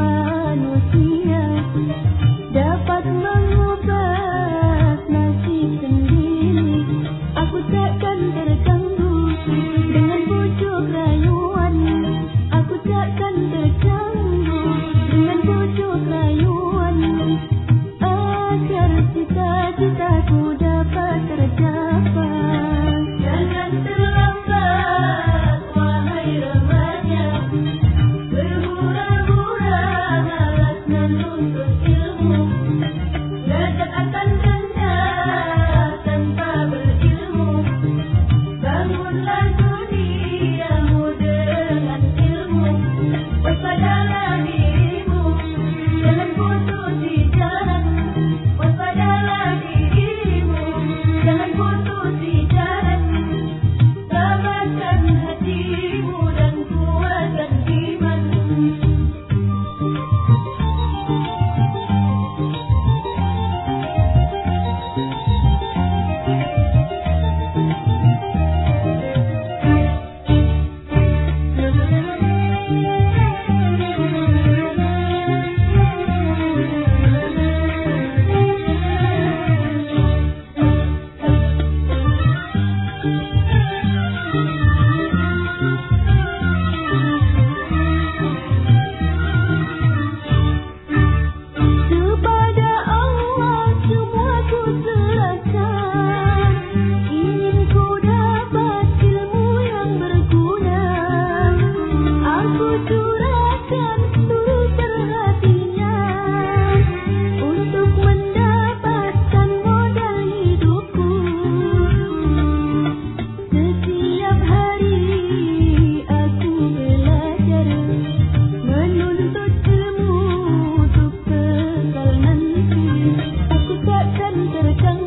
my திருச்சங்க